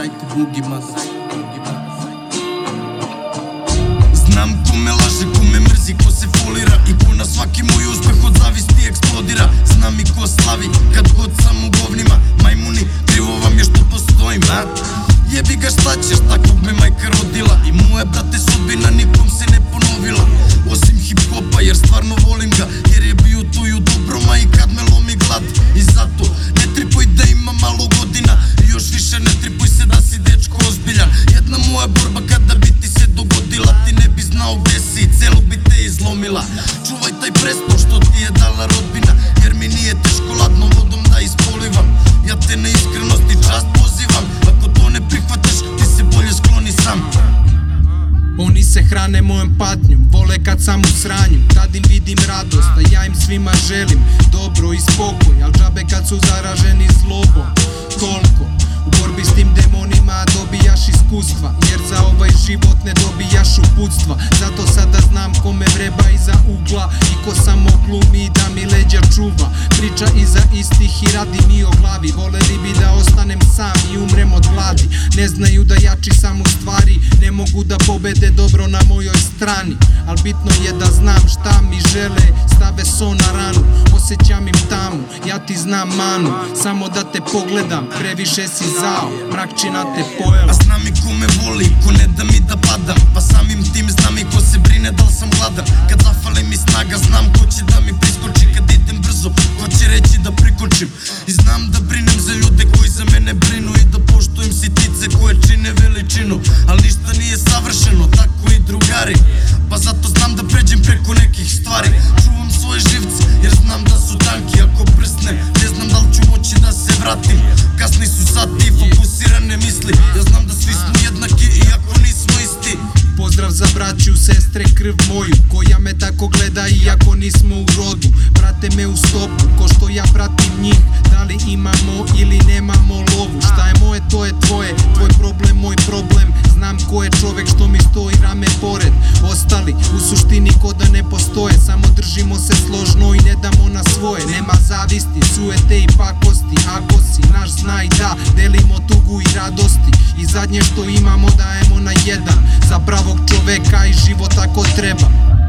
сайт буги Знам ко ме лаже, ко ме мрзи, ко се фолира И ко на сваки мој успех од зависти експлодира. Знам и ко слави, кад год сам у говнима Мајмуни, криво вам е што постојим, а? Јеби га шта ќеш, таков ме мајка родила. И моја брате судбина никога te izlomila Čuvaj taj presto što ti je dala rodbina Jer mi nije teško ladno vodom da ispolivam. Ja te na i čast pozivam. Ako to ne prihvataš ti se bolje skloni sam. Oni se hrane mojom patnjom, vole kad sam u sranju. Tad im vidim radost, a ja im svima želim Dobro i spokoj, al džabe kad su zaraženi zlobom. Toliko, u borbi s tim demonima dobijaš iskustva Jer za ovaj život ne dobijaš uputstva. Zato ugla I ko samo glumi da mi leđa čuva. Priča iza istih i radi mi o glavi. Voleli bi da ostanem sam i umrem od gladi. Ne znaju da jači sam u stvari. Ne mogu da pobede dobro na mojoj strani. Al bitno je da znam šta mi žele. Stave so na ranu. Osjećam im tamu. Ja ti znam manu. Samo da te pogledam. Previše si zao. Mrakčina te pojela. A znam i ko me voli, ko ne da mi da padam Pa samim tim znam i ko se brine da li sam gladan prikočim I znam da brinem za ljude koji za mene brinu I da poštujem sitice koje čine veličinu Al ništa nije savršeno, tako i drugari. Pa zato znam da pređem preko nekih stvari. Čuvam svoje živce jer znam da su tanki Ako prsnem, ne znam da li ću moći da se vratim. Kasni su sati i fokusirane misli. Ja znam da svi smo jednaki iako nismo isti. Pozdrav za braću, sestre, krv moju Koja me tako gleda iako nismo u rodu. Prate me u stopu, pratim njih Da li imamo ili nemamo lovu Šta je moje, to je tvoje Tvoj problem, moj problem. Znam ko je čovek što mi stoji rame pored. Ostali u suštini ko da ne postoje Samo držimo se složno i ne damo na svoje. Nema zavisti, suete i pakosti. Ako si naš znaj da delimo tugu i radosti. I zadnje što imamo dajemo na jedan Za pravog čoveka i život ako treba